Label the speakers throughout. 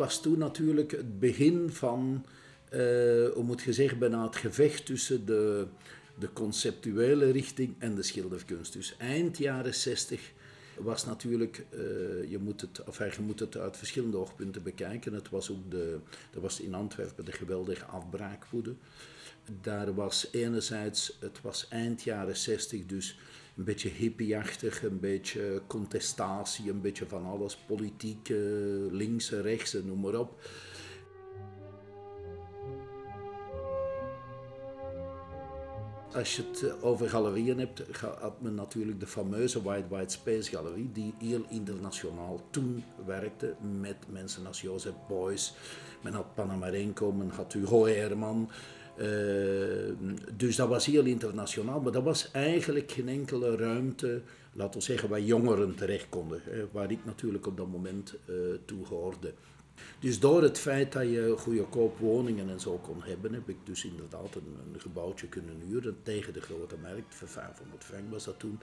Speaker 1: was toen natuurlijk het begin van, uh, hoe moet je zeggen, bijna het gevecht tussen de, de conceptuele richting en de schilderkunst. Dus eind jaren 60 was natuurlijk, uh, je, moet het, of je moet het uit verschillende oogpunten bekijken. Het was ook de, er was in Antwerpen de geweldige afbraakwoede. Daar was enerzijds, het was eind jaren 60, dus een beetje hippieachtig, een beetje contestatie, een beetje van alles, politiek, links en rechts noem maar op. Als je het eh, over galerieën hebt, had men natuurlijk de fameuze White White Space Galerie, die heel internationaal toen werkte met mensen als Joseph Beuys. Men had Panamarenko, men had Hugo Herman. Uh, dus dat was heel internationaal, maar dat was eigenlijk geen enkele ruimte, laten we zeggen, waar jongeren terecht konden. waar ik natuurlijk op dat moment uh, toe hoorde. Dus door het feit dat je goedkoop woningen en zo kon hebben, heb ik dus inderdaad een, een gebouwtje kunnen huren tegen de grote markt. Voor 500 frank was dat toen.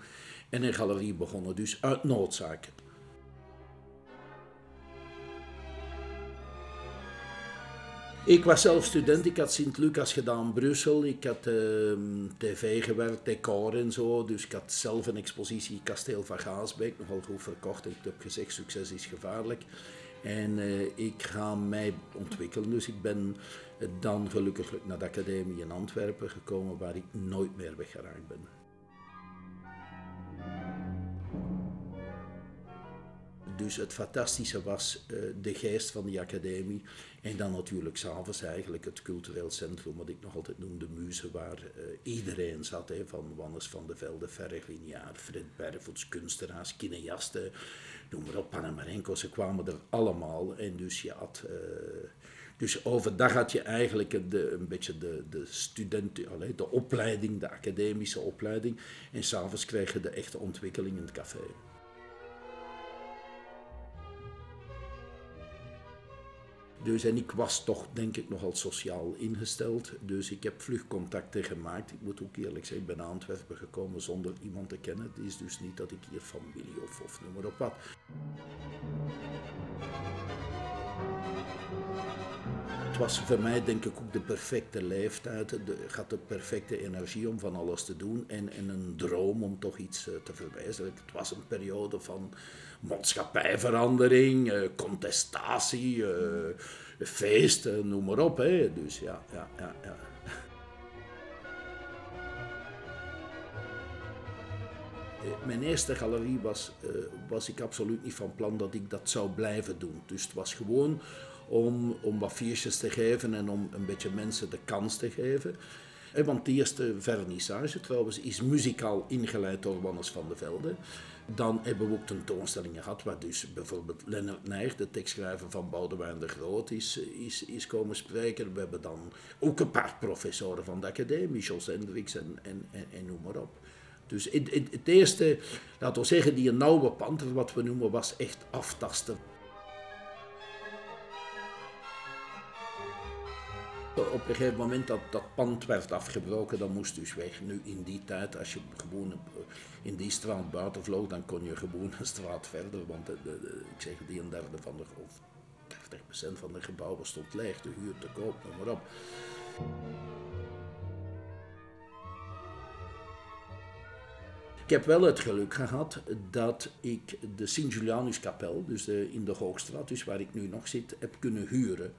Speaker 1: En een galerie begonnen, dus uit noodzaak. Ik was zelf student, ik had Sint-Lucas gedaan Brussel, ik had uh, tv gewerkt, decor en zo, dus ik had zelf een expositie Kasteel van Gaasbeek, nogal goed verkocht ik heb gezegd succes is gevaarlijk. En uh, ik ga mij ontwikkelen. Dus ik ben dan gelukkig naar de academie in Antwerpen gekomen, waar ik nooit meer weggeraakt ben. Dus het fantastische was uh, de geest van die academie. En dan natuurlijk s'avonds eigenlijk het cultureel centrum, wat ik nog altijd noem de muze, waar uh, iedereen zat. Hè, van Wannes van de Velde, Ferre Lineaar, Fred Bervoets, kunstenaars, kineasten, noem maar op, Panamarenko, ze kwamen er allemaal. En dus je had... Uh, dus overdag had je eigenlijk een beetje de, de studenten, de opleiding, de academische opleiding. En s'avonds kreeg je de echte ontwikkeling in het café. Dus, en ik was toch, denk ik, nogal sociaal ingesteld. Dus ik heb vlug contacten gemaakt. Ik moet ook eerlijk zeggen, ik ben naar Antwerpen gekomen zonder iemand te kennen. Het is dus niet dat ik hier familie of, of noem maar op wat. Was voor mij denk ik ook de perfecte leeftijd. De, had de perfecte energie om van alles te doen. En, en een droom om toch iets eh, te verwijzelijken. Het was een periode van maatschappijverandering, eh, contestatie, uh, feest, noem maar op. Dus ja, ja, ja, ja. Mijn eerste galerie was, was ik absoluut niet van plan dat ik dat zou blijven doen. Dus het was gewoon om, om wat viertjes te geven en om een beetje mensen de kans te geven. Want de eerste vernissage trouwens is muzikaal ingeleid door Wannes van de Velde. Dan hebben we ook tentoonstellingen gehad, waar dus bijvoorbeeld Lennart Nijg, de tekstschrijver van Boudewijn de Groot, is, is, is komen spreken. We hebben dan ook een paar professoren van de academie, Jos Hendricks en, en, en, noem maar op. Dus het, het, het, eerste, laten we zeggen, die nauwe panter, wat we noemen, was echt aftasten. Op een gegeven moment dat dat pand werd afgebroken, dan moest dus weg. Nu in die tijd, als je gewoon in die straat buiten vloog, dan kon je gewoon een straat verder. Want de, ik zeg, die een derde van de, of 30% van de gebouwen stond leeg, de huur te koop, noem maar op. Ik heb wel het geluk gehad dat ik de Sint-Julianuskapel, dus in de Hoogstraat, dus waar ik nu nog zit, heb kunnen huren.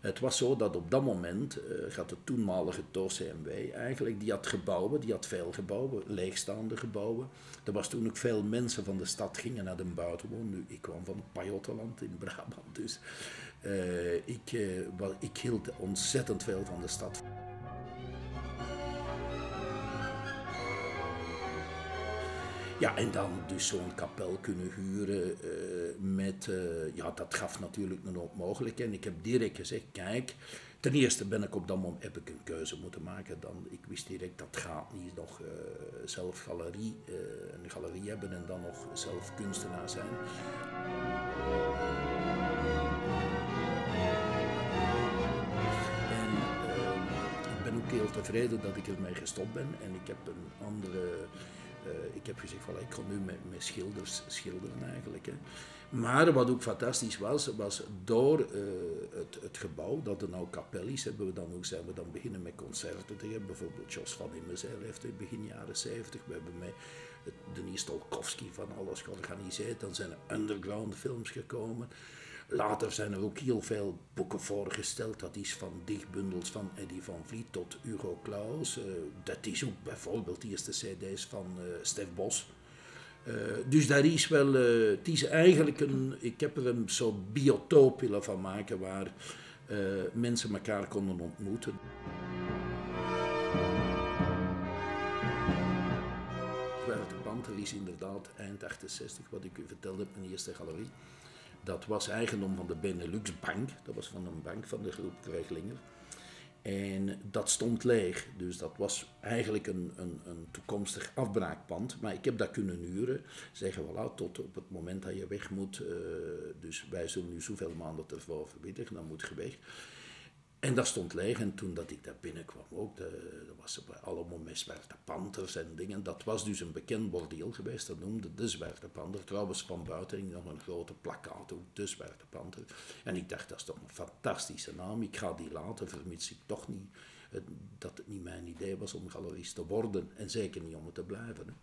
Speaker 1: Het was zo dat op dat moment uh, gaat de toenmalige TOCMW eigenlijk, die had gebouwen, die had veel gebouwen, leegstaande gebouwen. Er was toen ook veel mensen van de stad gingen naar de buitenwoon. Nu, ik kwam van Pajottenland in Brabant, dus uh, ik, uh, ik hield ontzettend veel van de stad. Ja, en dan dus zo'n kapel kunnen huren met, uh, ja, dat gaf natuurlijk een hoop mogelijkheden. Ik heb direct gezegd, kijk, ten eerste ben ik op dat moment, heb ik een keuze moeten maken. Dan, ik wist direct, dat gaat niet nog uh, zelf galerie, een galerie hebben en dan nog zelf kunstenaar zijn. En ik ben ook heel tevreden dat ik ermee gestopt ben. En ik heb een andere Eh, ik heb gezegd, voilà, ik kon nu met, met schilders schilderen eigenlijk. Hè. Maar wat ook fantastisch was, was door uh, het, het, gebouw, dat er nou kapel is, hebben we dan ook, zijn we dan beginnen met concerten te hebben. Bijvoorbeeld Jos van Immezeil heeft in begin jaren 70, we hebben met Denis Tolkowski van alles georganiseerd. Dan zijn er underground films gekomen. Later zijn er ook heel veel boeken voorgesteld. Dat is van dichtbundels van Eddie van Vliet tot Hugo Claus. Uh, dat is ook bijvoorbeeld de eerste cd's van uh, Stef Bos. Uh, dus daar is wel, het is eigenlijk een, ik heb er een soort biotoop willen van maken waar mensen elkaar konden ontmoeten. De Panter is inderdaad eind 68, wat ik u vertelde, mijn eerste galerie. Dat was eigendom van de Benelux Bank. Dat was van een bank van de groep Krijglinger. En dat stond leeg. Dus dat was eigenlijk een, een, een, toekomstig afbraakpand. Maar ik heb dat kunnen huren. Zeggen, voilà, tot op het moment dat je weg moet. Uh, dus wij zullen nu zoveel maanden ervoor verwittigen, dan moet je weg. En dat stond leeg. En toen dat ik daar binnenkwam ook, dat was allemaal met zwarte panters en dingen. Dat was dus een bekend bordeel geweest, dat noemde de zwarte panter. Trouwens, van buiten nog een grote plakkaat, ook de zwarte panter. En ik dacht, dat is toch een fantastische naam. Ik ga die laten, vermits ik toch niet, dat het niet mijn idee was om galerist te worden. En zeker niet om het te blijven.